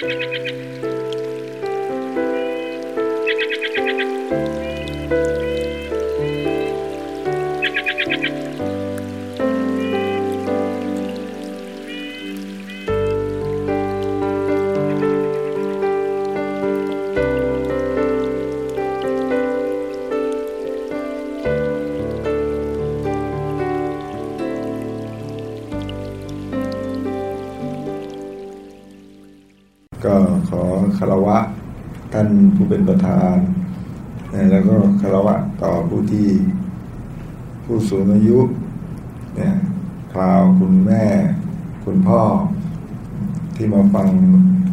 ก็ เป็นประธาน แล้วก็คารวะต่อผู้ที่ผู้สูงอายุเนี่ยคราวคุณแม่ คุณพ่อ ที่มาฟัง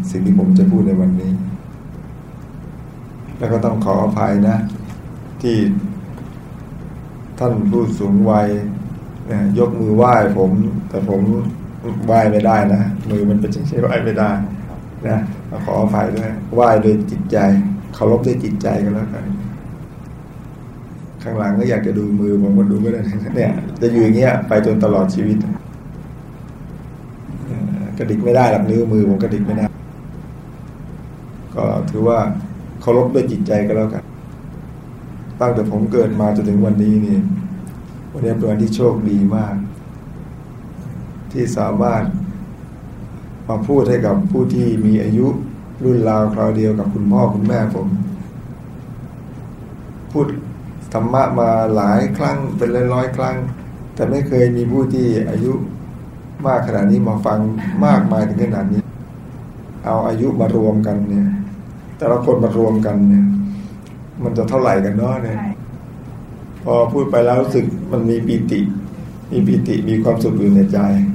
สิ่งที่ผมจะพูดในวันนี้ แล้วก็ต้องขออภัยนะ ที่ท่านผู้สูงวัยเนี่ยยกมือไหว้ผม แต่ผมไหว้ไม่ได้นะ มือมันเป็นเช่นไหว้ไม่ได้นะขออภัยด้วยไหว้โดยจิตใจ เคารพด้วยจิตใจกันแล้วกันข้างหลังก็อยากจะดูมือผมก็ดูไม่ได้เนี่ย จะอยู่อย่างเงี้ยไปจนตลอดชีวิตกระดิกไม่ได้หลับนิ้วมือผมกระดิกไม่ได้ ก็ถือว่าเคารพด้วยจิตใจก็แล้วกัน ตั้งแต่ผมเกิดมาจนถึงวันนี้นี่วันนี้เป็นวันที่โชคดีมาก ที่สามารถมาพูดให้กับผู้ที่มีอายุ รุ่นราวคราวเดียวกับคุณพ่อคุณแม่ผม พูดธรรมะมาหลายครั้งเป็นร้อยๆครั้ง แต่ไม่เคยมีผู้ที่อายุมากขนาดนี้มาฟังมากมายถึงขนาดนี้ เอาอายุมารวมกันเนี่ย แต่ละคนมารวมกันเนี่ย มันจะเท่าไหร่กันเนาะเนี่ย พอพูดไปแล้วรู้สึกมันมีปีติ มีปีติมีความสุขอยู่ในใจ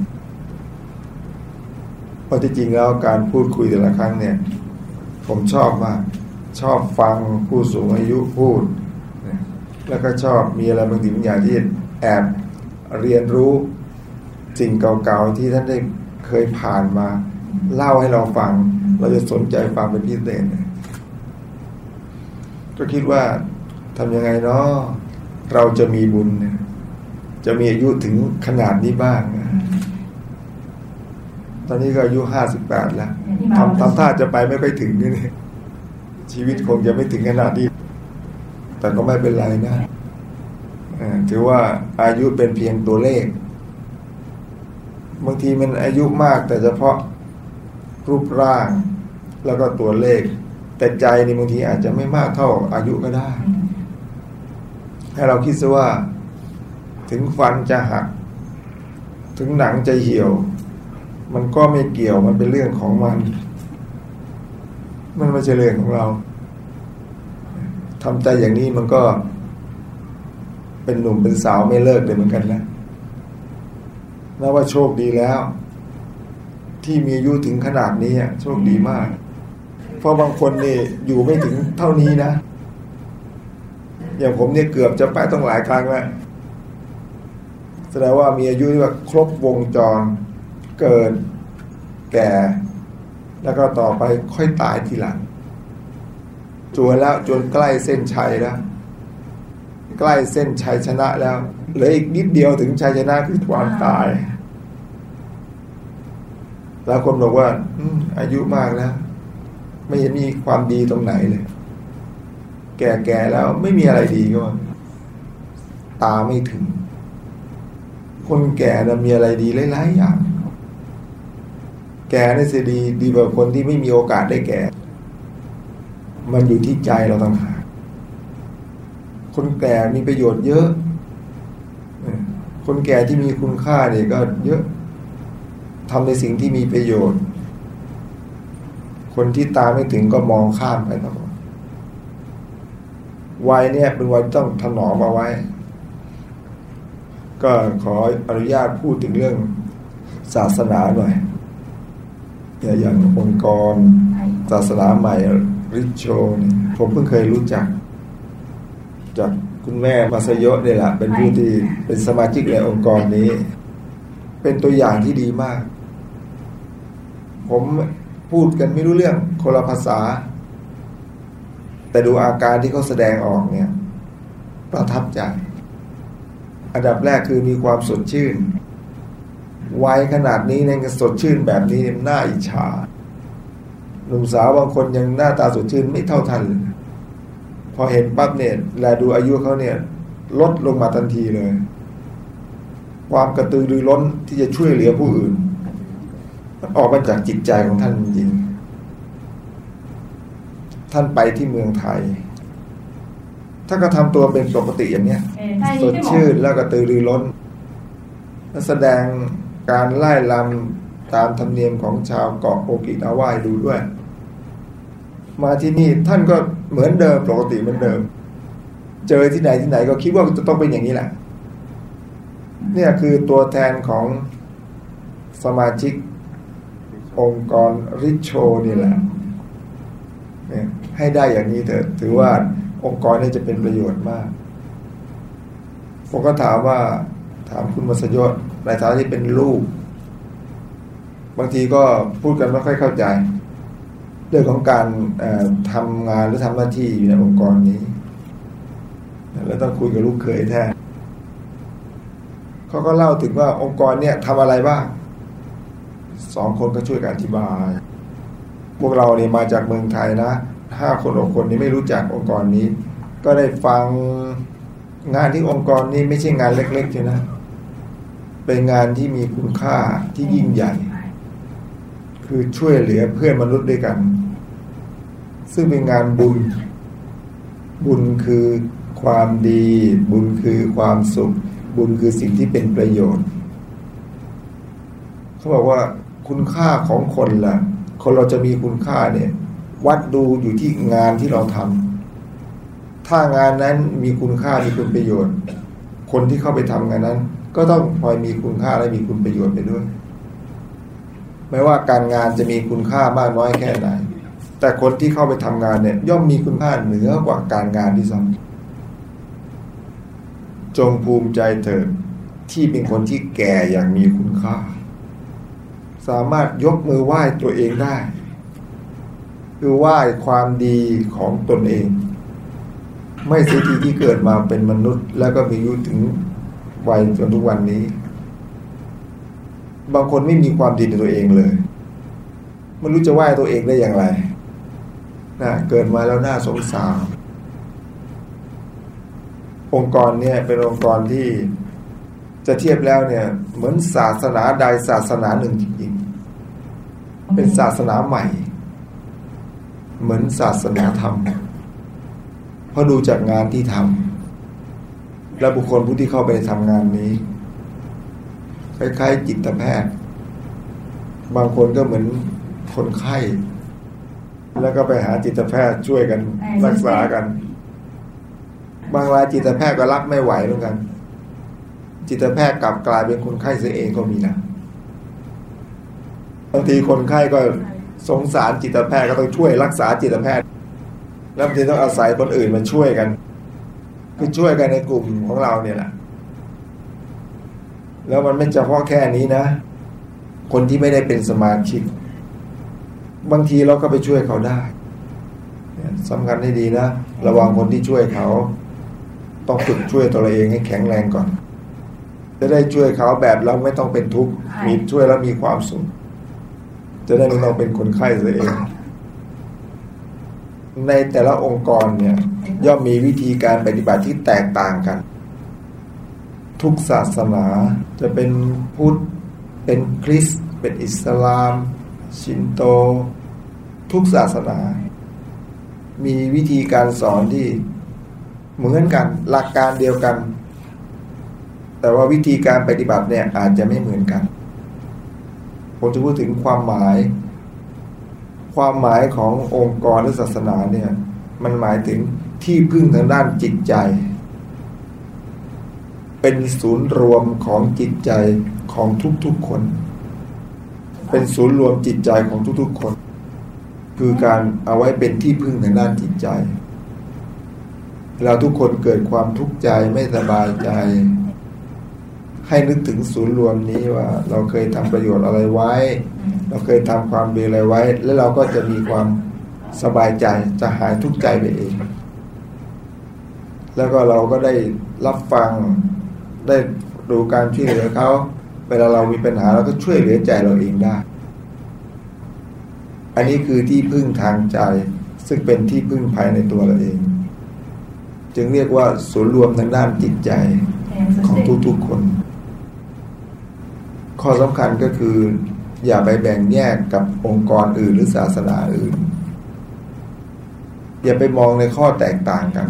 เพ ราะที่จริงแล้วการพูดคุยแต่ละครั้งเนี่ย ผมชอบมากชอบฟังผู้สูงอายุพูด แล้วก็ชอบมีอะไรบางสิ่งบางอย่างที่แอบเรียนรู้สิ่งเก่าๆที่ท่านได้เคยผ่านมา เล่าให้เราฟัง เราจะสนใจฟังเป็นพิเศษก็คิดว่าทำยังไงเนาะเราจะมีบุญ จะมีอายุถึงขนาดนี้บ้างนะ อนนี้ก็อายุห้าสิบแปดแล้วทำทำท่าจะไปไม่ค่อยถึงนี่ชีวิตคงจะไม่ถึงขนาดนี้ แต่ก็ไม่เป็นไรนะถือว่าอายุเป็นเพียงตัวเลข บางทีมันอายุมากแต่เฉพาะรูปร่างแล้วก็ตัวเลข แต่ใจนี่บางทีอาจจะไม่มากเท่าอายุก็ได้ ให้เราคิดซะว่า ถึงฟันจะหัก ถึงหนังจะเหี่ยว มันก็ไม่เกี่ยวมันเป็นเรื่องของมัน มันไม่ใช่เรื่องของเราทำใจอย่างนี้มันก็ เป็นหนุ่มเป็นสาวไม่เลิกเลยเหมือนกันนะนับว่าโชคดีแล้ว ที่มีอายุถึงขนาดนี้โชคดีมาก เพราะบางคนนี่อยู่ไม่ถึงเท่านี้นะอย่างผมเนี่ยเกือบจะไปต้องหลายครั้งแล้วแสดงว่ามีอายุที่ว่าครบวงจร เกิดแก่ แล้วก็ต่อไปค่อยตายทีหลังจวนแล้วจนใกล้เส้นชัยแล้ว ใกล้เส้นชัยชนะแล้วเหลืออีกนิดเดียวถึงชัยชนะคือความตาย แล้วคนบอกว่าอายุมากแล้ว ไม่เห็นมีความดีตรงไหนเลย แก่ๆแล้วไม่มีอะไรดีก็ตาไม่ถึง คนแก่นะมีอะไรดีหลายๆอย่าง แก่นี่จะดีดีกว่าคนที่ไม่มีโอกาสได้แก่ มันอยู่ที่ใจเราต่างหากคนแก่มีประโยชน์เยอะ คนแก่ที่มีคุณค่าเนี่ยก็เยอะทำในสิ่งที่มีประโยชน์ คนที่ตาไม่ถึงก็มองข้ามไปตลอดวัยเนี่ยเป็นวัยต้องถนอมเอาไว้ ก็ขออนุญาตพูดถึงเรื่องศาสนาหน่อย อย่างองค์กรศาสนาใหม่ริชโชนี่ผมเพิ่งเคยรู้จัก จากคุณแม่มาสยศเนี่ยแหละเป็นผู้ที่เป็นสมาชิกในองค์กรนี้ เป็นตัวอย่างที่ดีมาก ผมพูดกันไม่รู้เรื่องคนละภาษา แต่ดูอาการที่เขาแสดงออกเนี่ย ประทับใจ อันดับแรกคือมีความสดชื่น วัยขนาดนี้ในสดชื่นแบบนี้น่าอิจฉาหนุ่มสาวบางคนยังหน้าตาสดชื่นไม่เท่าทันเลยพอเห็นปั๊บเนี่ยแลดูอายุเขาเนี่ย ลดลงมาทันทีเลย ความกระตือรือร้นที่จะช่วยเหลือผู้อื่นมันออกมาจากจิตใจของท่านจริงท่านไปที่เมืองไทยท่านก็ทำตัวเป็นปกติอย่างเนี้ยสดชื่นแล้วก็ตือรือร้นแสดง การไล่ลำตามธรรมเนียมของชาวเกาะโอกินาวายดูด้วย มาที่นี่ท่านก็เหมือนเดิมปกติเหมือนเดิม เจอที่ไหนที่ไหนก็คิดว่าจะต้องเป็นอย่างนี้แหละ เนี่ยคือตัวแทนของสมาชิกองค์กรริชโชนี่แหละเนี่ยให้ได้อย่างนี้เถอะถือว่าองค์กรนี้จะเป็นประโยชน์มากผมก็ถามว่า ถามคุณมศยศในฐานะที่เป็นลูก บางทีก็พูดกันไม่ค่อยเข้าใจ เรื่องของการทำงานหรือทำหน้าที่อยู่ในองค์กรนี้แล้วต้องคุยกับลูกเคยแท้เขาก็เล่าถึงว่าองค์กรเนี่ยทำอะไรบ้างสองคนก็ช่วยกันอธิบาย พวกเราเนี่ยมาจากเมืองไทยนะห้าคนหกคนนี้ไม่รู้จักองค์กรนี้ ก็ได้ฟังงานที่องค์กรนี้ไม่ใช่งานเล็กๆใช่นะ เป็นงานที่มีคุณค่าที่ยิ่งใหญ่ คือช่วยเหลือเพื่อนมนุษย์ด้วยกัน ซึ่งเป็นงานบุญ บุญคือความดี บุญคือความสุข บุญคือสิ่งที่เป็นประโยชน์ เขาบอกว่าคุณค่าของคนละ่ะ คนเราจะมีคุณค่าเนี่ย วัดดูอยู่ที่งานที่เราทำถ้างานนั้นมีคุณค่ามีคุณประโยชน์ คนที่เข้าไปทำงานนั้น ก็ต้องพลอยมีคุณค่าและมีคุณประโยชน์ไปด้วย ไม่ว่าการงานจะมีคุณค่ามากน้อยแค่ไหน แต่คนที่เข้าไปทำงานเนี่ย ย่อมมีคุณค่าเหนือกว่าการงานที่ซ้ำจงภูมิใจเถิดที่เป็นคนที่แก่อย่างมีคุณค่า สามารถยกมือไหว้ตัวเองได้ คือไหว้ความดีของตนเอง ไม่เสียทีที่เกิดมาเป็นมนุษย์ แล้วก็มีอายุถึง วัยจนทุกวันนี้ บางคนไม่มีความดีในตัวเองเลย ไม่รู้จะไหว้ตัวเองได้อย่างไรนะเกิดมาแล้วน่าสงสารองค์กรเนี่ยเป็นองค์กรที่จะเทียบแล้วเนี่ย เหมือนศาสนาใดศาสนาหนึ่งจริงๆเป็นศาสนาใหม่ เหมือนศาสนาธรรมเพราะดูจากงานที่ทำ และบุคคลผู้ที่เข้าไปทำงานนี้คล้ายๆจิตแพทย์ บางคนก็เหมือนคนไข้ แล้วก็ไปหาจิตแพทย์ช่วยกันรักษากัน บางรายจิตแพทย์ก็รับไม่ไหวเหมือนกัน จิตแพทย์กลับกลายเป็นคนไข้เสียเองก็มีนะบางทีคนไข้ก็สงสารจิตแพทย์ก็ต้องช่วยรักษาจิตแพทย์ แล้วบางทีต้องอาศัยคนอื่นมาช่วยกัน คือช่วยกันในกลุ่มของเราเนี่ยแหละแล้วมันไม่เฉพาะแค่นี้นะ คนที่ไม่ได้เป็นสมาชิก บางทีเราก็ไปช่วยเขาได้สำคัญให้ดีนะ ระวังคนที่ช่วยเขา ต้องฝึกช่วยตัวเองให้แข็งแรงก่อน จะได้ช่วยเขาแบบเราไม่ต้องเป็นทุกข์มีช่วยแล้วมีความสุขจะได้ไม่ต้องเป็นคนไข้ตัวเอง ในแต่ละองค์กรเนี่ยย่อมมีวิธีการปฏิบัติที่แตกต่างกัน ทุกศาสนาจะเป็นพุทธ เป็นคริสต์เป็นอิสลาม ชินโต ทุกศาสนา มีวิธีการสอนที่เหมือนกัน หลักการเดียวกัน แต่ว่าวิธีการปฏิบัติเนี่ยอาจจะไม่เหมือนกันผมจะพูดถึงความหมาย ความหมายขององค์กรหรือศาสนาเนี่ย มันหมายถึงที่พึ่งทางด้านจิตใจ เป็นศูนย์รวมของจิตใจของทุกๆคน เป็นศูนย์รวมจิตใจของทุกๆคน คือการเอาไว้เป็นที่พึ่งทางด้านจิตใจเราทุกคนเกิดความทุกข์ใจไม่สบายใจ ให้นึกถึงศูนย์รวมนี้ว่า เราเคยทำประโยชน์อะไรไว้ เราเคยทำความดีอะไรไว้ แล้วเราก็จะมีความสบายใจจะหายทุกข์ใจไปเอง แล้วก็เราก็ได้รับฟังได้ดูการช่วยเหลือเขาเวลาเรามีปัญหาเราก็ช่วยเหลือใจเราเองได้ไออันนี้คือที่พึ่งทางใจ ซึ่งเป็นที่พึ่งภายในตัวเราเอง จึงเรียกว่าศูนย์รวมทางด้านจิตใจของทุกๆคน ข้อสำคัญก็คือ อย่าไปแบ่งแยกกับองค์กรอื่นหรือศาสนาอื่น อย่าไปมองในข้อแตกต่างกัน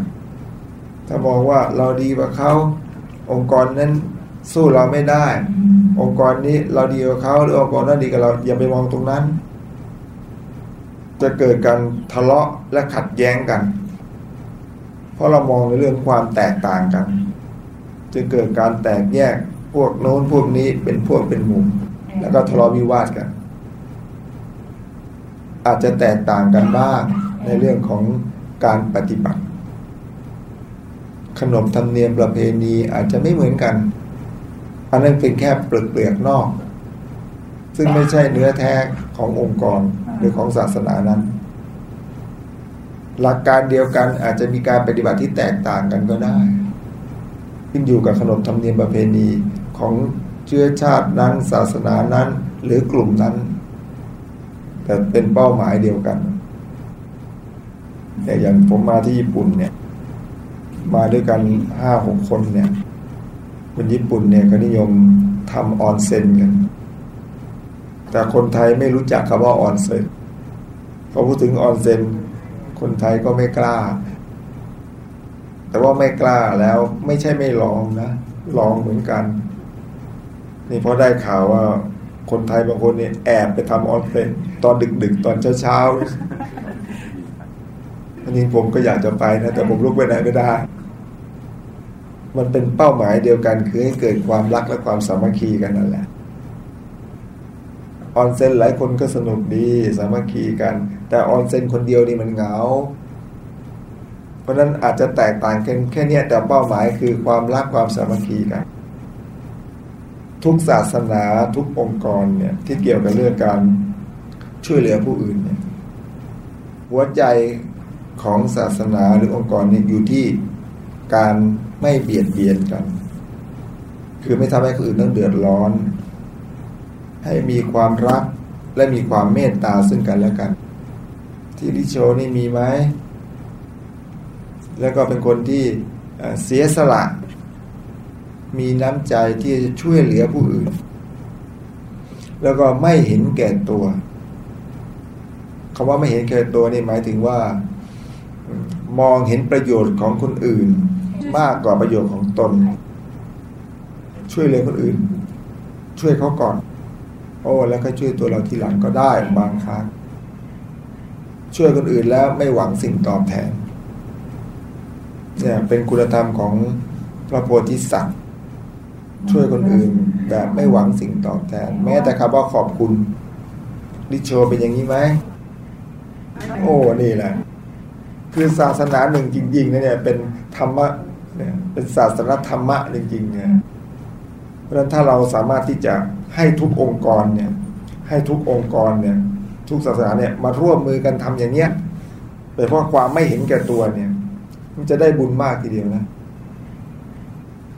ถ้ามองว่าเราดีกว่าเขาองค์กรนั้นสู้เราไม่ได้ องค์กรนี้เราดีกว่าเขาหรือองค์กรนั้นดีกว่าเรา อย่าไปมองตรงนั้น จะเกิดการทะเลาะและขัดแย้งกัน เพราะเรามองในเรื่องความแตกต่างกันจะเกิดการแตกแยก พวกโน้นพวกนี้เป็นพวกเป็นมุมแล้วก็ทะเลาะวิวาทกัน อาจจะแตกต่างกันบ้างในเรื่องของการปฏิบัติ ขนบธรรมเนียมประเพณีอาจจะไม่เหมือนกัน อันนั้นเป็นแค่เปลือกเปลือกนอก ซึ่งไม่ใช่เนื้อแท้ขององค์กรหรือของศาสนานั้น หลักการเดียวกันอาจจะมีการปฏิบัติที่แตกต่างกันก็ได้ขึ้นอยู่กับขนบธรรมเนียมประเพณี ของเชื้อชาตินั้นศาสนานั้น หรือกลุ่มนั้น แต่เป็นเป้าหมายเดียวกันแต่อย่างผมมาที่ญี่ปุ่นเนี่ย มาด้วยกันห้าหกคนเนี่ยคนญี่ปุ่นเนี่ยก็นิยมทำออนเซ็นกันแต่คนไทยไม่รู้จักคำว่าออนเซ็นพอพูดถึงออนเซ็นคนไทยก็ไม่กล้า แต่ว่าไม่กล้าแล้วไม่ใช่ไม่ลองนะ ลองเหมือนกัน นี่พอได้ข่าวว่าคนไทยบางคนเนี่ยแอบไปทำออนเซ็นตอนดึกๆ ตอนเช้าๆอันนี้ผมก็อยากจะไปนะ แต่ผมลุกไปไหนไม่ได้ มันเป็นเป้าหมายเดียวกัน คือให้เกิดความรักและความสามัคคีกันนั่นแหละออนเซนหลายคนก็สนุกดีสามัคคีกัน แต่ออนเซนคนเดียวนี่มันเหงา เพราะนั้นอาจจะแตกต่างกันแค่นี้แต่เป้าหมายคือความรักความสามัคคีกัน ทุกศาสนาทุกองค์กรเนี่ยที่เกี่ยวกับเรื่องการช่วยเหลือผู้อื่นเนี่ยหัวใจของศาสนาหรือองค์กรนี้อยู่ที่การไม่เบียดเบียนกัน คือไม่ทำให้คนอื่นต้องเดือดร้อน ให้มีความรักและมีความเมตตาซึ่งกันและกัน ที่ลิโชนี่มีไหมแล้วก็เป็นคนที่เสียสละ มีน้ำใจที่จะช่วยเหลือผู้อื่น แล้วก็ไม่เห็นแก่ตัวคำว่าไม่เห็นแก่ตัวนี่หมายถึงว่า มองเห็นประโยชน์ของคนอื่น มากกว่าประโยชน์ของตน ช่วยเหลือคนอื่น ช่วยเขาก่อน โอ้แล้วก็ช่วยตัวเราทีหลังก็ได้บางครั้งช่วยคนอื่นแล้วไม่หวังสิ่งตอบแทนเนี่ยเป็นคุณธรรมของพระโพธิสัตว์ ช่วยคนอื่นแบบไม่หวังสิ่งตอบแทน แม้แต่คำว่าขอบคุณลิโชเป็นอย่างนี้ไหมโอ้นี่แหละ คือศาสนาหนึ่งจริงๆนะเนี่ย เป็นธรรมะเนี่ยเป็นศาสนาธรรมะจริงๆเนี่ยเพราะฉะนั้นถ้าเราสามารถที่จะให้ทุกองค์กรเนี่ย ให้ทุกองค์กรเนี่ย ทุกศาสนาเนี่ยมาร่วมมือกันทำอย่างเนี้ยโดยเพราะความไม่เห็นแก่ตัวเนี่ย มันจะได้บุญมากทีเดียวนะ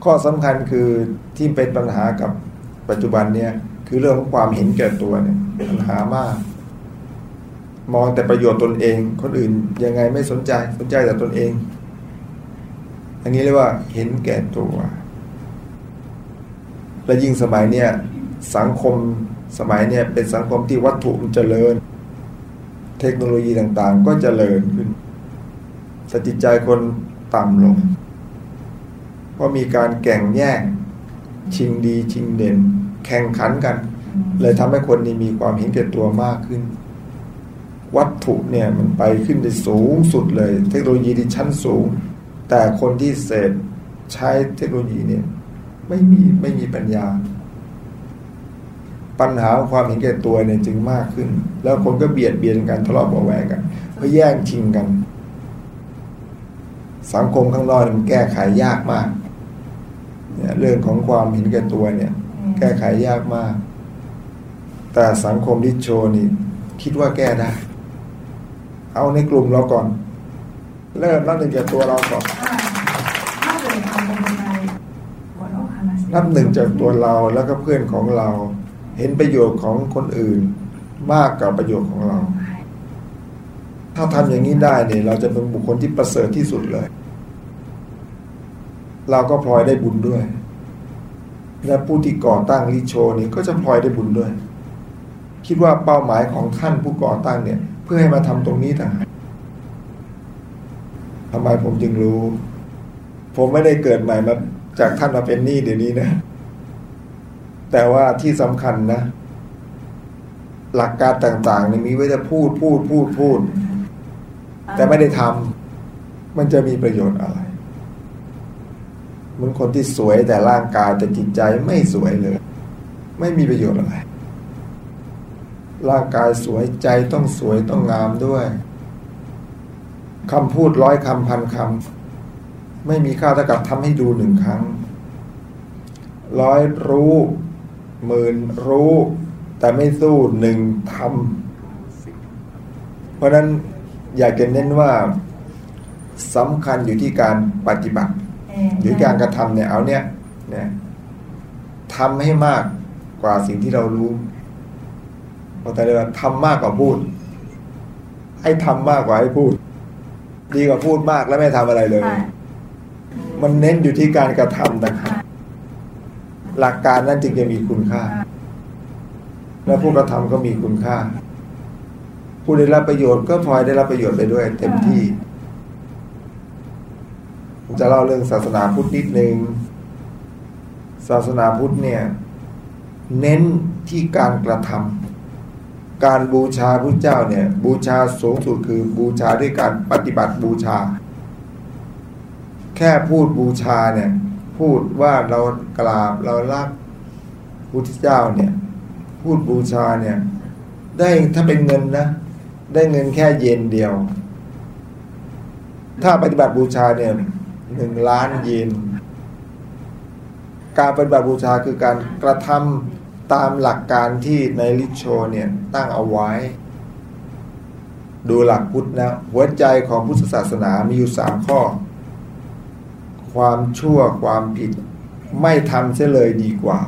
ข้อสำคัญคือที่เป็นปัญหากับปัจจุบันเนี่ย คือเรื่องของความเห็นแก่ตัวเนี่ยปัญหามาก มองแต่ประโยชน์ตนเอง คนอื่นยังไงไม่สนใจสนใจแต่ตนเอง อันนี้เรียกว่าเห็นแก่ตัว และยิ่งสมัยเนี้ยสังคมสมัยเนี้ยเป็นสังคมที่วัตถุมันเจริญ เทคโนโลยีต่างๆ ก็เจริญขึ้นสติใจคนต่ำลง เพราะมีการแข่งแย่งชิงดีชิงเด่น แข่งขันกัน เลยทำให้คนนี้มีความเห็นแก่ตัวมากขึ้น วัตถุเนี่ยมันไปขึ้นได้สูงสุดเลย เทคโนโลยีที่ชั้นสูง แต่คนที่เสพใช้เทคโนโลยีเนี่ยไม่มีไม่มีปัญญา ปัญหาความเห็นแก่ตัวเนี่ยจึงมากขึ้น แล้วคนก็เบียดเบียนกันทะเลาะเบาแวงกันเพื่อแย่งชิงกัน สังคมข้างนอกมันแก้ไขยากมาก เนี่ยเรื่องของความเห็นแก่ตัวเนี่ย แก้ไขยากมาก แต่สังคมดิโชนี่คิดว่าแก้ได้ เอาในกลุ่มเราก่อน เริ่มนับหนึ่งจากตัวเราก่อนนับหนึ่งจากตัวเราแล้วก็เพื่อนของเรา เห็นประโยชน์ของคนอื่น มากกว่าประโยชน์ของเรา ถ้าทำอย่างนี้ได้เนี่ยเราจะเป็นบุคคลที่ประเสริฐที่สุดเลย เราก็พลอยได้บุญด้วย และผู้ที่ก่อตั้งลิโชนี่ก็จะพลอยได้บุญด้วย คิดว่าเป้าหมายของท่านผู้ก่อตั้งเนี่ย เพื่อให้มาทำตรงนี้ต่างหากทำไมผมจึงรู้ ผมไม่ได้เกิดใหม่มาจากท่านมาเป็นนี่เดี๋ยวนี้นะ แต่ว่าที่สำคัญนะ หลักการต่างๆเนี่ยมีไว้จะพูดพูดพูดพูด แต่ไม่ได้ทำมันจะมีประโยชน์อะไร เหมือนคนที่สวยแต่ร่างกายแต่จิตใจไม่สวยเลย ไม่มีประโยชน์อะไรร่างกายสวยใจต้องสวยต้องงามด้วยคำพูดร้อยคำพันคำไม่มีค่าเท่ากับทำให้ดูหนึ่งครั้ง ร้อยรู้หมื่นรู้ แต่ไม่สู้หนึ่งทำเพราะนั้นอยากจะเน้นว่าสำคัญอยู่ที่การปฏิบัติ หรือการกระทำเนี่ยเอาเนี่ยเนี่ยทำให้มากกว่าสิ่งที่เรารู้พอแต่เรียกว่าทำมากกว่าพูด ให้ทำมากกว่าให้พูด ดีกว่าพูดมากแล้วไม่ทำอะไรเลย มันเน้นอยู่ที่การกระทำนะครับหลักการนั้นจึงจะมีคุณค่า และผู้กระทำก็มีคุณค่า ผู้ได้รับประโยชน์ก็พลอยได้รับประโยชน์ไปด้วย เต็มที่ จะเล่าเรื่องศาสนาพุทธนิดนึง ศาสนาพุทธเนี่ย เน้นที่การกระทำการบูชาพระเจ้าเนี่ย บูชาสูงสุดคือบูชาด้วยการปฏิบัติบูชา แค่พูดบูชาเนี่ย พูดว่าเรากราบเรารักพุทธเจ้าเนี่ย พูดบูชาเนี่ย ได้ถ้าเป็นเงินนะ ได้เงินแค่เย็นเดียวถ้าปฏิบัติบูชาเนี่ย หนึ่งล้านเยนการปฏิบัติบูชาคือการกระทำตามหลักการที่ในลิโชเนี่ยตั้งเอาไว้ ดูหลักพุทธนะหัวใจของพุทธศาสนามีอยู่สามข้อ ความชั่วความผิดไม่ทำเสียเลยดีกว่า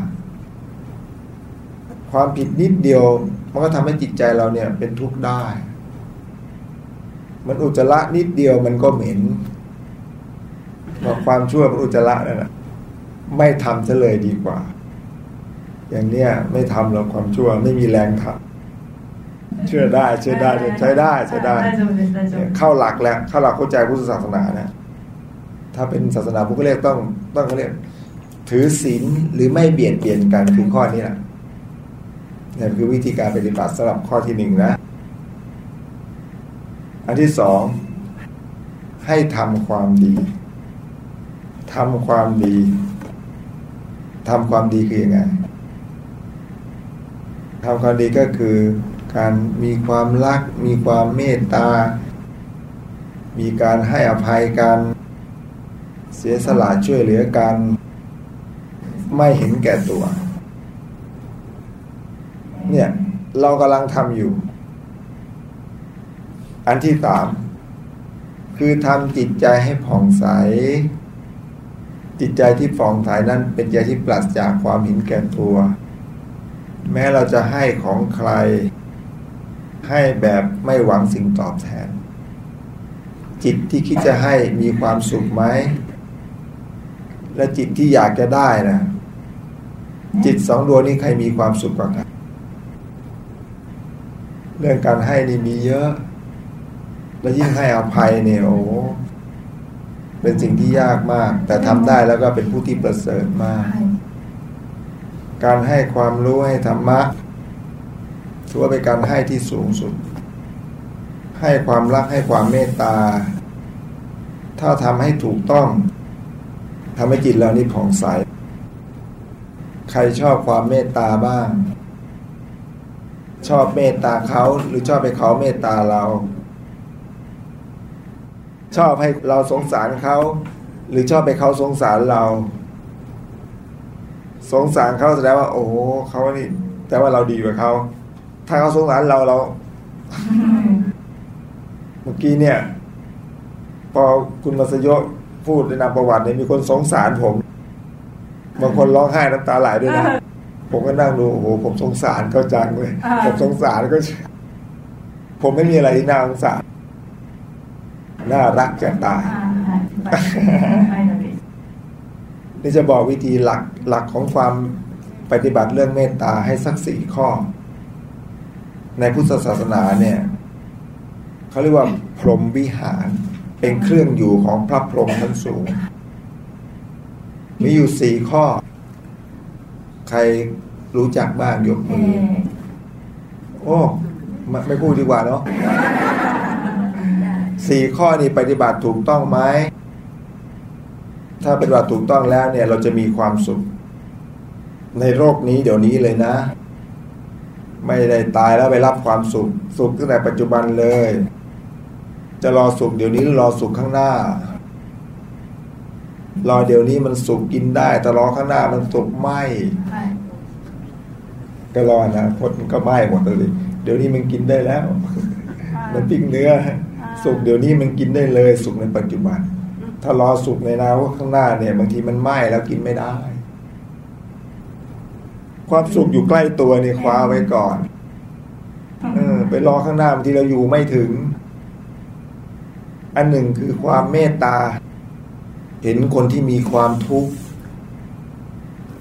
ความผิดนิดเดียว มันก็ทำให้จิตใจเราเนี่ยเป็นทุกข์ได้ มันอุจจาระนิดเดียวมันก็เหม็น บอกความชั่วพระอุจจาระนั่นแหะไม่ทำซะเลยดีกว่า อย่างเนี้ยไม่ทำหรอกความชั่วไม่มีแรงทำเชื่อได้เชื่อได้ใช้ได้ใช้ได้ เข้าหลักแล้วเข้าหลักเข้าใจพุทธศาสนานะถ้าเป็นศาสนาพุทธก็เรียกต้องต้องเรียกถือศีลหรือไม่เบียดเบียนกันคือข้อนี้แหละนี่คือวิธีการปฏิบัติสำหรับข้อที่หนึ่งนะ อันที่สองให้ทำความดี ทำความดีทำความดีคือยังไงทำความดีก็คือการมีความรัก มีความเมตตา มีการให้อภัยกันเสียสละช่วยเหลือกัน ไม่เห็นแก่ตัว เนี่ยเรากำลังทำอยู่ อันที่สามคือทำจิตใจให้ผ่องใส จิตใจที่ฟองถ่ายนั้นเป็นใจที่ปราศจากความห็นแก่ตัว แม้เราจะให้ของใคร ให้แบบไม่หวังสิ่งตอบแทน จิตที่คิดจะให้มีความสุขไหม และจิตที่อยากจะได้นะจิตสองดวงนี้ใครมีความสุขกว่ากันเรื่องการให้นี่มีเยอะ และยิ่งให้อภัยเนี่ยโอ้ เป็นสิ่งที่ยากมาก แต่ทำได้แล้วก็เป็นผู้ที่ประเสริฐมาก การให้ความรู้ให้ธรรมะถือว่าเป็นการให้ที่สูงสุด ให้ความรักให้ความเมตตา ถ้าทำให้ถูกต้องทำให้จิตเรานี่ผ่องใส ใครชอบความเมตตาบ้าง ชอบเมตตาเขาหรือชอบไปเขาเมตตาเรา ชอบให้เราสงสารเขา หรือชอบไปเขาสงสารเรา สงสารเขาแสดงว่า โอ้โหเขานี่แต่ว่าเราดีกว่าเขาถ้าเขาสงสารเราเราเมื่อกี้เนี่ย พอคุณมัสยศพูดในนามประวัติเนี่ยมีคนสงสารผมบางคนร้องไห้น้ำตาไหลด้วยนะผมก็นั่งดูโอ้โหผมสงสารเขาจังเลยผมสงสารก็ ผมไม่มีอะไรที่น่าสงสาร น่ารักจะตายนี่จะบอกวิธีหลักหลักของความปฏิบัติเรื่องเมตตาให้สักสี่ข้อ ในพุทธศาสนาเนี่ยเขาเรียกว่าพรหมวิหารเป็นเครื่องอยู่ของพระพรหมชั้นสูง มีอยู่สี่ข้อ ใครรู้จักบ้างยกมือโอ้ไม่ไม่พูดดีกว่าเนาะ สี่ข้อนี้ปฏิบัติถูกต้องไหมถ้าปฏิบัติถูกต้องแล้วเนี่ยเราจะมีความสุข ในโลกนี้เดี๋ยวนี้เลยนะ ไม่ได้ตายแล้วไปรับความสุข สุขตั้งแต่ปัจจุบันเลย จะรอสุขเดี๋ยวนี้หรือรอสุขข้างหน้ารอเดี๋ยวนี้มันสุขกินได้ แต่รอข้างหน้ามันสุขไหมก็รอนะพดมันก็ไหม้หมดเลยเดี๋ยวนี้มันกินได้แล้ว มันปิ้งเนื้อ สุกเดี๋ยวนี้มันกินได้เลย สุกในปัจจุบัน ถ้ารอสุกในนาว่าข้างหน้าเนี่ย บางทีมันไหม้แล้วกินไม่ได้ ความสุขอยู่ใกล้ตัวนี่คว้าไว้ก่อนเออไปรอข้างหน้าบางทีเราอยู่ไม่ถึง อันหนึ่งคือความเมตตา เห็นคนที่มีความทุกข์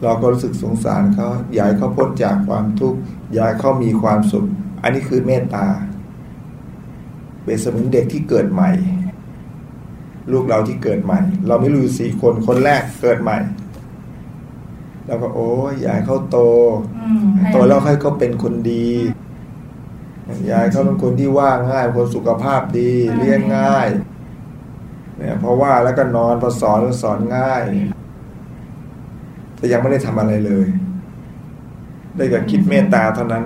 เราก็รู้สึกสงสารเขาอยากให้เขาพ้นจากความทุกข์อยากให้เขามีความสุข อันนี้คือเมตตา เป็นเสมือนเด็กที่เกิดใหม่ ลูกเราที่เกิดใหม่ เราไม่รู้สี่คนคนแรกเกิดใหม่เราก็โอ้ยอยากให้เขาโตโตแล้วให้เขาเป็นคนดียากให้เขาเป็นคนที่ว่าง่ายคนสุขภาพดีเลี้ยงง่าย เนี่ยเพราะว่าแล้วก็นอนพอสอนแล้วสอนง่าย แต่ยังไม่ได้ทำอะไรเลย ได้แต่คิดเมตตาเท่านั้น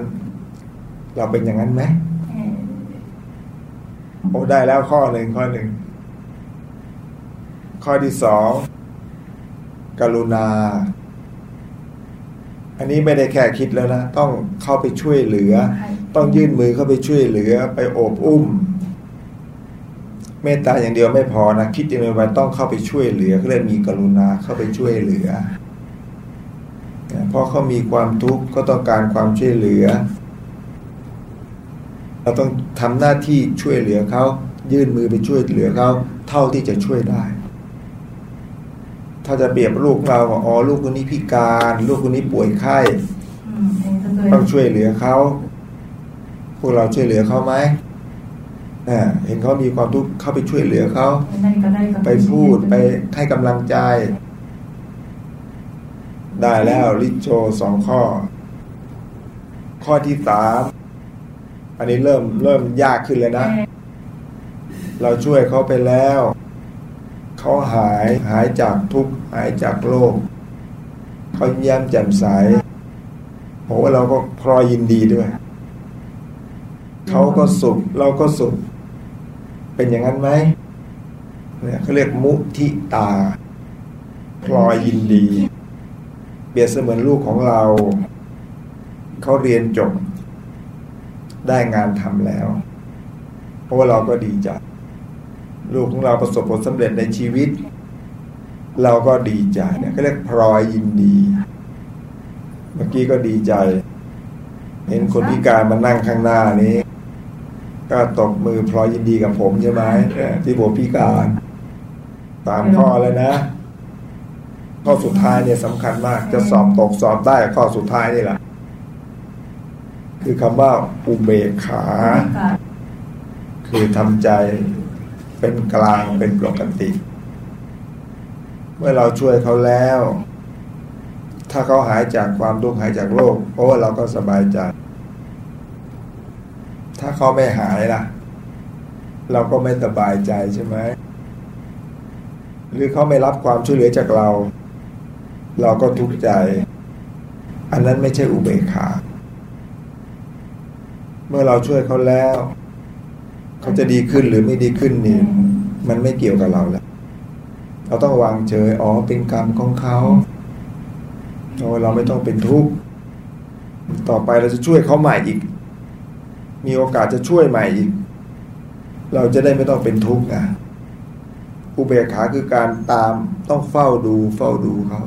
เราเป็นอย่างนั้นไหม โอ้ได้แล้วข้อหนึ่งข้อหนึ่ง ข้อที่สองกรุณา อันนี้ไม่ได้แค่คิดแล้วนะ ต้องเข้าไปช่วยเหลือ ต้องยื่นมือเข้าไปช่วยเหลือ ไปโอบอุ้ม เมตตาอย่างเดียวไม่พอนะ คิดยังไงไปต้องเข้าไปช่วยเหลือก็เลยมีกรุณาเข้าไปช่วยเหลือเพราะเขามีความทุกข์ก็ต้องการความช่วยเหลือ เราต้องทำหน้าที่ช่วยเหลือเขายื่นมือไปช่วยเหลือเขาเท่าที่จะช่วยได้ ถ้าจะเปรียบลูกเราอ๋อลูกคนนี้พิการ ลูกคนนี้ป่วยไข้ต้องช่วยเหลือเขาพวกเราช่วยเหลือเขาไหมเห็นเขามีความทุกข์เข้าไปช่วยเหลือเขาไปพูดไปให้กำลังใจ ได้แล้วลิโชสองข้อ ข้อที่สาม อันนี้เริ่มเริ่มยากขึ้นเลยนะ เราช่วยเขาไปแล้ว เขาหายหายจากทุกข์หายจากโรคเขาแย้มแจ่มใสผมว่าเราก็พลอยยินดีด้วย เขาก็สุข เราก็สุข เป็นอย่างนั้นไหมเนี่ยเขาเรียกมุทิตา พลอยยินดี เปรียบเสมือนลูกของเรา เขาเรียนจบ ได้งานทำแล้ว เพราะว่าเราก็ดีใจ ลูกของเราประสบผลสำเร็จในชีวิต เราก็ดีใจเนี่ยก็เรียกพลอยยินดี เมื่อกี้ก็ดีใจ เห็นคนพิการมานั่งข้างหน้านี้ ก็ตบมือพลอยยินดีกับผมใช่ไหมที่ผมพิการตามข้อแล้วนะข้อสุดท้ายเนี่ยสำคัญมาก จะสอบตกสอบได้ข้อสุดท้ายนี่แหละ คือคำว่าอุเบกขา คือทำใจเป็นกลางเป็นปกติ เมื่อเราช่วยเขาแล้ว ถ้าเขาหายจากความทุกข์หายจากโรคเพราะว่าเราก็สบายใจ ถ้าเขาไม่หายล่ะ เราก็ไม่สบายใจใช่ไหมหรือเขาไม่รับความช่วยเหลือจากเรา เราก็ทุกข์ใจ อันนั้นไม่ใช่อุเบกขา เมื่อเราช่วยเขาแล้ว เขาจะดีขึ้นหรือไม่ดีขึ้นนี่ มันไม่เกี่ยวกับเราแล้ว เราต้องวางเฉยอ๋อเป็นกรรมของเขาโอ้เราไม่ต้องเป็นทุกข์ต่อไปเราจะช่วยเขาใหม่อีก มีโอกาสจะช่วยใหม่อีก เราจะได้ไม่ต้องเป็นทุกข์นะอุเบกขาคือการตามต้องเฝ้าดูเฝ้าดูเขา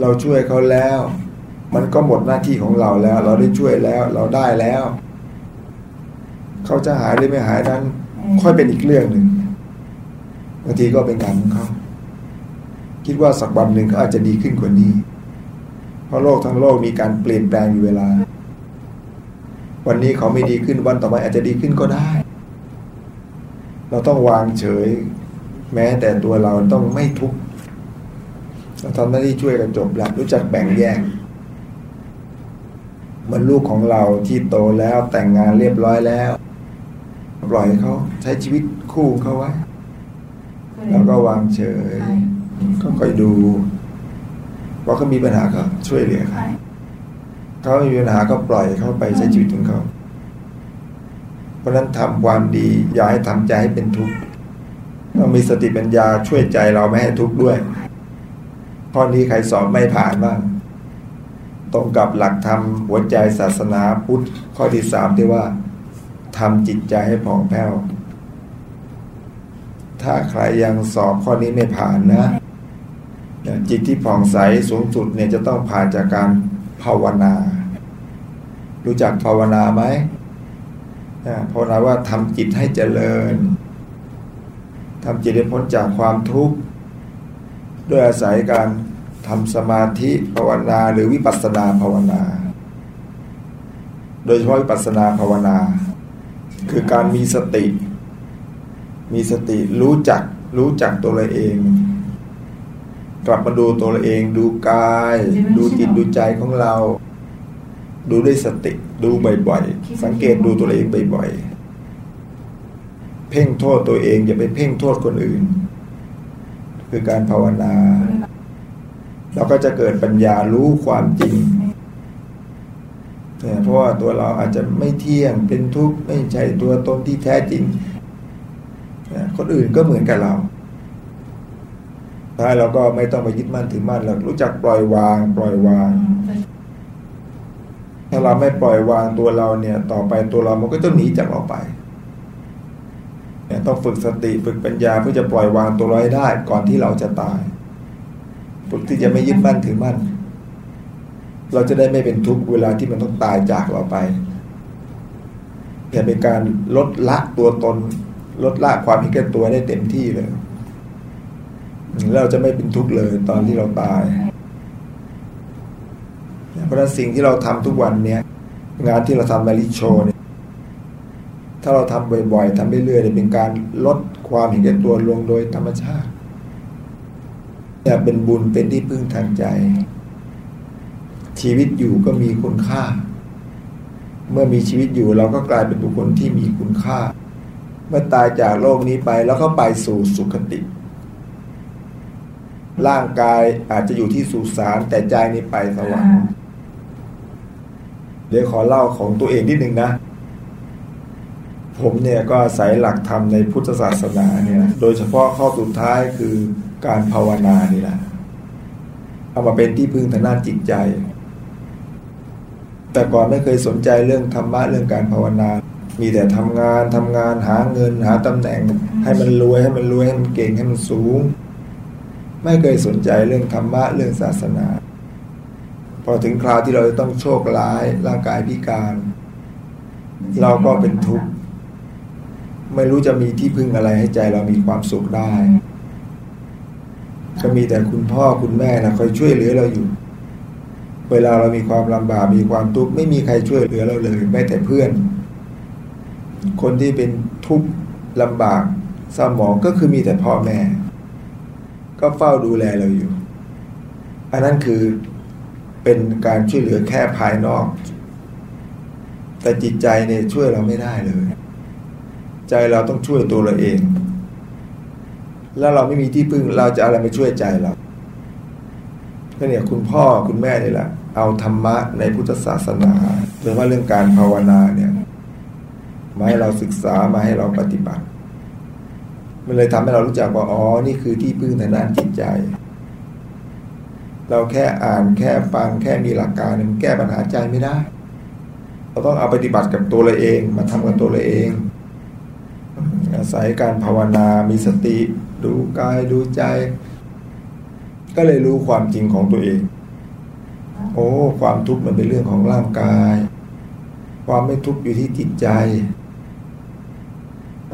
เราช่วยเขาแล้ว มันก็หมดหน้าที่ของเราแล้ว เราได้ช่วยแล้ว เราได้แล้ว เขาจะหายหรือไม่หายนั้น ค่อยเป็นอีกเรื่องหนึ่งบางทีก็เป็นการของเขาคิดว่าสักวันหนึ่งเขาอาจจะดีขึ้นกว่านี้ เพราะโลกทั้งโลกมีการเปลี่ยนแปลงอยู่เวลา วันนี้เขาไม่ดีขึ้นวันต่อไปอาจจะดีขึ้นก็ได้ เราต้องวางเฉย แม้แต่ตัวเราต้องไม่ทุกข์เราทำหน้าที่ช่วยกันจบแล้วรู้จักแบ่งแยก เหมือนลูกของเราที่โตแล้วแต่งงานเรียบร้อยแล้ว ปล่อยเขาใช้ชีวิตคู่เขาไว้ แล้วก็วางเฉยก็ค่อยดูว่าเขามีปัญหาก็ช่วยเหลือเขาเขาไม่มีปัญหาก็ปล่อยเขาไปใช้ชีวิตของเขาเพราะนั้นทำความดี อย่าให้ทำใจให้เป็นทุกข์ต้องมีสติปัญญาช่วยใจเราไม่ให้ทุกข์ด้วยข้อนี้ใครสอบไม่ผ่านบ้าง ตรงกับหลักธรรมหัวใจศาสนาพุทธข้อที่สามที่ว่าทำจิตใจให้ผ่องแผ้ว ถ้าใครยังสอบข้อนี้ไม่ผ่านนะจิตที่ผ่องใสสูงสุดเนี่ยจะต้องผ่านจากการภาวนา รู้จักภาวนาไหมภาวนาว่าทำจิตให้เจริญทำจิตให้พ้นจากความทุกข์ด้วยอาศัยการ ทำสมาธิภาวนาหรือวิปัสสนาภาวนา โดยเฉพาะวิปัสสนาภาวนา คือการมีสติ มีสติรู้จักรู้จักตัวเราเอง กลับมาดูตัวเราเองดูกาย ดูจิตดูใจของเรา ดูด้วยสติดูบ่อยๆ สังเกตดูตัวเองบ่อยๆ เพ่งโทษตัวเองอย่าไปเพ่งโทษคนอื่น คือการภาวนา เราก็จะเกิดปัญญารู้ความจริงเพราะว่าตัวเราอาจจะไม่เที่ยงเป็นทุกข์ไม่ใช่ตัวตนที่แท้จริง คนอื่นก็เหมือนกับเราถ้าเราก็ไม่ต้องไปยึดมั่นถือมั่นเรารู้จักปล่อยวาง ปล่อยวาง ถ้าเราไม่ปล่อยวางตัวเราเนี่ย ต่อไปตัวเรามันก็จะหนีจากเราไปต้องฝึกสติฝึกปัญญาเพื่อจะปล่อยวางตัวเราให้ได้ ก่อนที่เราจะตาย ฝึกที่จะไม่ยึดมั่นถือมั่น เราจะได้ไม่เป็นทุกข์เวลาที่มันต้องตายจากเราไปแต่เป็นการลดละตัวตน ลดละความมีแก่ตัวได้เต็มที่เลยเราจะไม่เป็นทุกข์เลยตอนที่เราตาย เพราะฉะนั้นสิ่งที่เราทำทุกวันเนี้ยงานที่เราทำมาริโชเนี่ยถ้าเราทำบ่อยๆทำเรื่อยๆเป็นการลดความเห็นแก่ตัวลงโดยธรรมชาติ จะเป็นบุญเป็นที่พึ่งทางใจ ชีวิตอยู่ก็มีคุณค่า เมื่อมีชีวิตอยู่เราก็กลายเป็นบุคคลที่มีคุณค่า เมื่อตายจากโลกนี้ไปแล้วก็ไปสู่สุคติ ร่างกายอาจจะอยู่ที่สุสานแต่ใจนี้ไปสวรรค์เดี๋ยวขอเล่าของตัวเองนิดหนึ่งนะ ผมเนี่ยก็อาศัยหลักธรรมในพุทธศาสนาเนี่ย โดยเฉพาะข้อสุดท้ายคือ การภาวนานี่แหละเอามาเป็นที่พึ่งทางด้านจิตใจ แต่ก่อนไม่เคยสนใจเรื่องธรรมะเรื่องการภาวนา มีแต่ทำงานทำงานหาเงินหาตำแหน่ง ให้มันรวยให้มันรวยให้มันเก่งให้มันสูง ไม่เคยสนใจเรื่องธรรมะเรื่องศาสนา พอถึงคราวที่เราจะต้องโชคร้ายร่างกายพิการ เราก็เป็นทุกข์ไม่รู้จะมีที่พึ่งอะไรให้ใจเรามีความสุขได้ ก็มีแต่คุณพ่อคุณแม่นะคอยช่วยเหลือเราอยู่ เวลาเรามีความลำบากมีความทุกข์ไม่มีใครช่วยเหลือเราเลยแม้แต่เพื่อน คนที่เป็นทุกข์ลำบากสมองก็คือมีแต่พ่อแม่ ก็เฝ้าดูแลเราอยู่ อันนั้นคือเป็นการช่วยเหลือแค่ภายนอก แต่จิตใจเนี่ยช่วยเราไม่ได้เลย ใจเราต้องช่วยตัวเราเอง แล้วเราไม่มีที่พึ่งเราจะอะไรมาช่วยใจเราก็เนี่ยคุณพ่อคุณแม่นี่แหละเอาธรรมะในพุทธศาสนาโดยเฉพาเรื่องการภาวนาเนี่ยมาให้เราศึกษามาให้เราปฏิบัติ มันเลยทำให้เรารู้จักว่าอ๋อนี่คือที่พึ่งทางด้านจิตใจ เราแค่อ่านแค่ฟังแค่มีหลักการมันแก้ปัญหาใจไม่ได้ เราต้องเอาปฏิบัติกับตัวเราเอง มาทำกับตัวเราเอง อาศัยการภาวนา มีสติ ดูกายดูใจ ก็เลยรู้ความจริงของตัวเอง โอ้ความทุกข์มันเป็นเรื่องของร่างกาย ความไม่ทุกข์อยู่ที่จิตใจ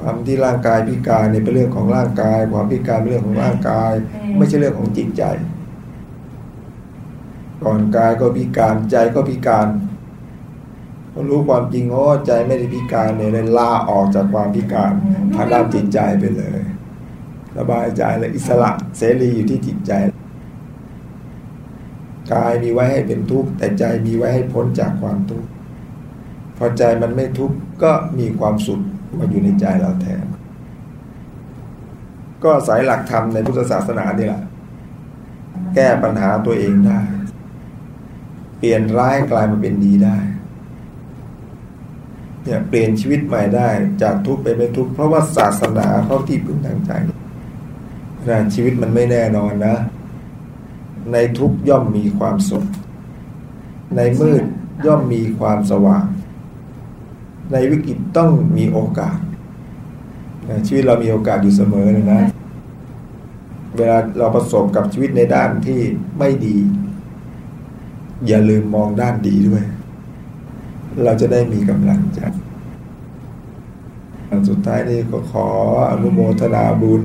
ความที่ร่างกายพิการเนี่ยเป็นเรื่องของร่างกาย ความพิการเป็นเรื่องของร่างกาย ไม่ใช่เรื่องของจิตใจ ก่อนกายก็พิการใจก็พิการพอรู้ความจริงโอ้ใจไม่ได้พิการเนี่ยเลยลาออกจากความพิการทางด้านจิตใจไปเลย สบายใจเลยอิสระเสรีอยู่ที่จิตใจ กายมีไว้ให้เป็นทุกข์แต่ใจมีไว้ให้พ้นจากความทุกข์พอใจมันไม่ทุกข์ก็มีความสุขมาอยู่ในใจเราแทน ก็สายหลักธรรมในพุทธศาสนานี่แหละแก้ปัญหาตัวเองได้ เปลี่ยนร้ายกลายมาเป็นดีได้เนี่ยเปลี่ยนชีวิตใหม่ได้จากทุกข์ไปไม่ทุกข์เพราะว่าศาสนาเขาที่พึ่งทางใจ นะชีวิตมันไม่แน่นอนนะ ในทุกย่อมมีความสุข ในมืดย่อมมีความสว่าง ในวิกฤตต้องมีโอกาสนะชีวิตเรามีโอกาสอยู่เสมอเลยนะ เวลาเราประสบกับชีวิตในด้านที่ไม่ดี อย่าลืมมองด้านดีด้วย เราจะได้มีกำลังใจสุดท้ายนี้ก็ขออนุโมทนาบุญ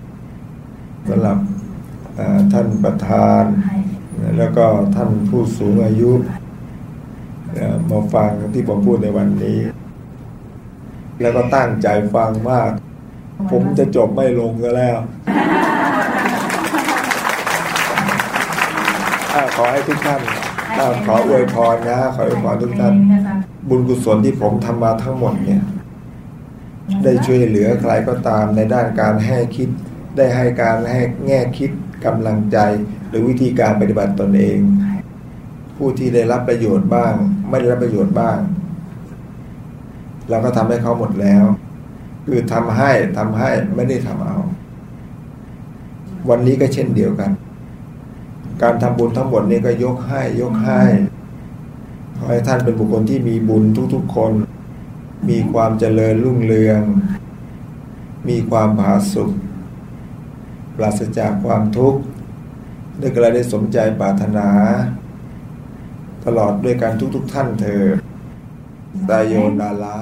สำหรับท่านประธาน แล้วก็ท่านผู้สูงอายุมาฟังที่ผมพูดในวันนี้ แล้วก็ตั้งใจฟังมาก ผมจะจบไม่ลงก็แล้วขอให้ทุกท่านขออวยพรนะขออวยพรทุกท่าน บุญกุศลที่ผมทำมาทั้งหมดเนี่ย ได้ช่วยเหลือใครก็ตามในด้านการให้คิด ได้ให้การให้แง่คิดกำลังใจ หรือวิธีการปฏิบัติตนเอง ผู้ที่ได้รับประโยชน์บ้าง ไม่ได้รับประโยชน์บ้างเราก็ทำให้เขาหมดแล้ว คือทำให้ทำให้ไม่ได้ทำเอา วันนี้ก็เช่นเดียวกัน การทำบุญทั้งหมดนี้ก็ยกให้ยกให้ขอให้ท่านเป็นบุคคลที่มีบุญทุกๆคน มีความเจริญรุ่งเรือง มีความผาสุก ปราศจากความทุกข์ได้กระได้สมใจปรารถนา ตลอดด้วยการทุกๆท่านเธอตายโยนาลา